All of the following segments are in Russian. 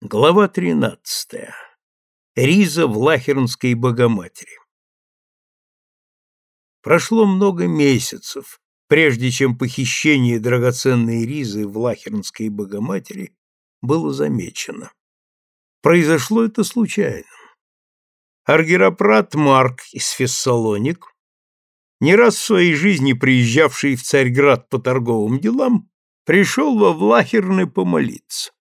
Глава 13. Риза в Лахернской Богоматери. Прошло много месяцев, прежде чем похищение драгоценной Ризы в Лахернской Богоматери было замечено. Произошло это случайно. Аргиропрат Марк из Фессалоник, не раз в своей жизни приезжавший в Царьград по торговым делам, пришел во Влахерны помолиться.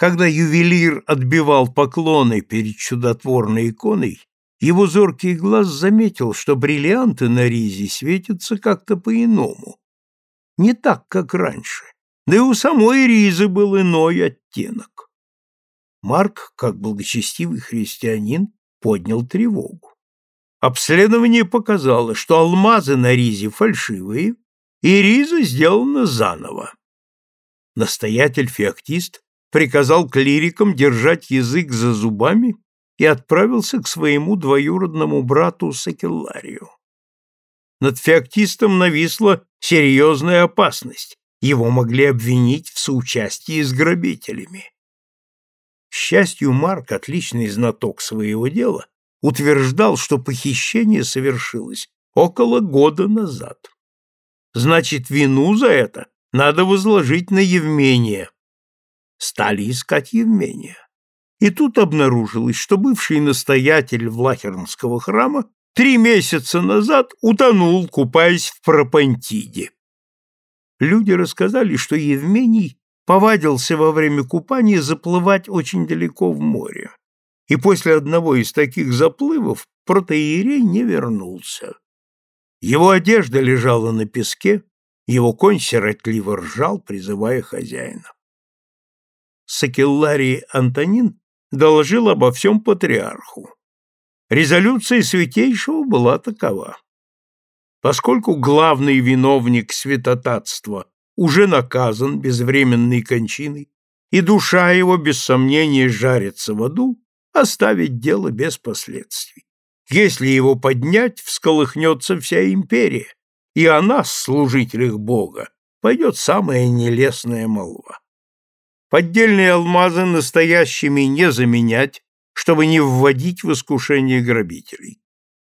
Когда ювелир отбивал поклоны перед чудотворной иконой, его зоркий глаз заметил, что бриллианты на ризе светятся как-то по-иному. Не так, как раньше. Да и у самой ризы был иной оттенок. Марк, как благочестивый христианин, поднял тревогу. Обследование показало, что алмазы на ризе фальшивые, и риза сделана заново. Настоятель-феоктист приказал клирикам держать язык за зубами и отправился к своему двоюродному брату Сакелларию. Над феоктистом нависла серьезная опасность, его могли обвинить в соучастии с грабителями. К счастью, Марк, отличный знаток своего дела, утверждал, что похищение совершилось около года назад. Значит, вину за это надо возложить на Евмения, стали искать Евмения. И тут обнаружилось, что бывший настоятель Влахернского храма три месяца назад утонул, купаясь в Пропантиде. Люди рассказали, что Евмений повадился во время купания заплывать очень далеко в море, и после одного из таких заплывов протеерей не вернулся. Его одежда лежала на песке, его конь сиротливо ржал, призывая хозяина. Сакелларий Антонин доложил обо всем патриарху. Резолюция святейшего была такова. Поскольку главный виновник святотатства уже наказан безвременной кончиной, и душа его, без сомнения, жарится в аду, оставить дело без последствий. Если его поднять, всколыхнется вся империя, и о нас, служителях Бога, пойдет самая нелестная молва. Поддельные алмазы настоящими не заменять, чтобы не вводить в искушение грабителей.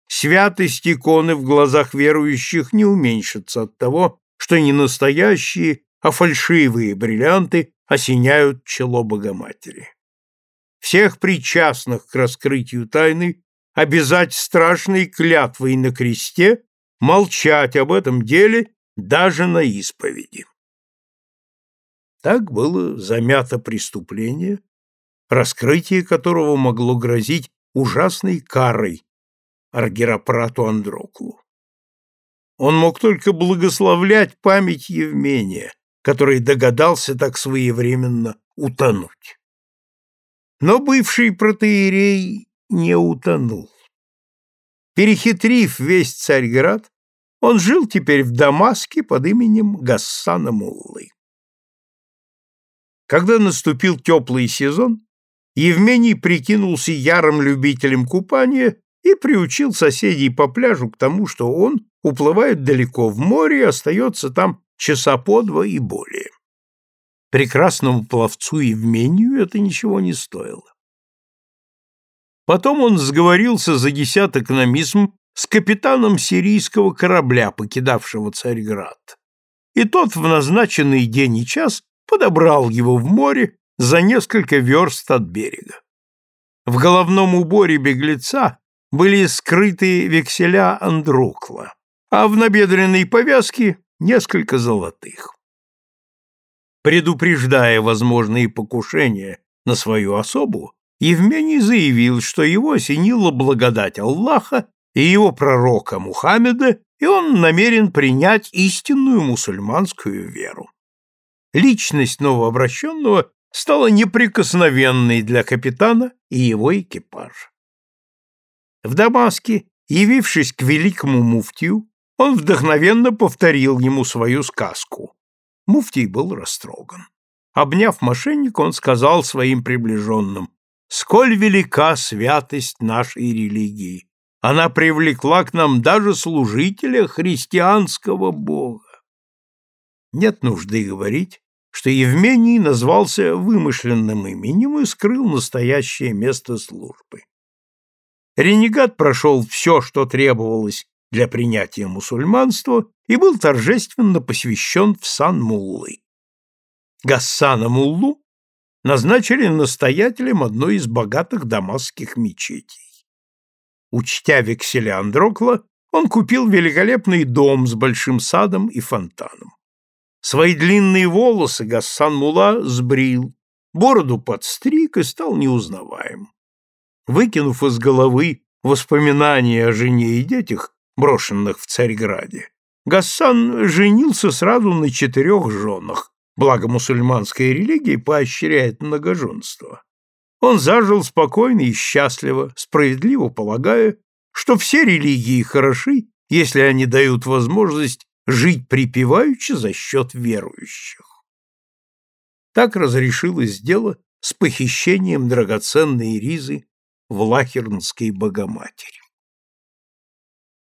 Святость иконы в глазах верующих не уменьшится от того, что не настоящие, а фальшивые бриллианты осеняют чело Богоматери. Всех причастных к раскрытию тайны обязать страшной клятвой на кресте молчать об этом деле даже на исповеди. Так было замято преступление, раскрытие которого могло грозить ужасной карой Аргиропрату Андроклу. Он мог только благословлять память Евмения, который догадался так своевременно утонуть. Но бывший протеерей не утонул. Перехитрив весь Царьград, он жил теперь в Дамаске под именем Гассана Муллы. Когда наступил теплый сезон, Евмений прикинулся ярым любителем купания и приучил соседей по пляжу к тому, что он уплывает далеко в море и остается там часа по два и более. Прекрасному пловцу Евмению это ничего не стоило. Потом он сговорился за десяток на мисм с капитаном сирийского корабля, покидавшего Царьград. И тот в назначенный день и час подобрал его в море за несколько верст от берега. В головном уборе беглеца были скрыты векселя Андрукла, а в набедренной повязке несколько золотых. Предупреждая возможные покушения на свою особу, Евмений заявил, что его осенила благодать Аллаха и его пророка Мухаммеда, и он намерен принять истинную мусульманскую веру личность новообращенного стала неприкосновенной для капитана и его экипажа. В Дамаске, явившись к великому муфтию, он вдохновенно повторил ему свою сказку. Муфтий был растроган. Обняв мошенника, он сказал своим приближенным, «Сколь велика святость нашей религии! Она привлекла к нам даже служителя христианского бога. Нет нужды говорить, что Евмений назвался вымышленным именем и скрыл настоящее место службы. Ренегат прошел все, что требовалось для принятия мусульманства и был торжественно посвящен в сан Муллы. Гассана Муллу назначили настоятелем одной из богатых дамасских мечетей. Учтя векселя Андрокла, он купил великолепный дом с большим садом и фонтаном. Свои длинные волосы Гассан Мула сбрил, бороду подстриг и стал неузнаваем. Выкинув из головы воспоминания о жене и детях, брошенных в Царьграде, Гассан женился сразу на четырех женах, благо мусульманская религия поощряет многоженство. Он зажил спокойно и счастливо, справедливо полагая, что все религии хороши, если они дают возможность жить припеваючи за счет верующих. Так разрешилось дело с похищением драгоценной ризы в Лахернской Богоматери.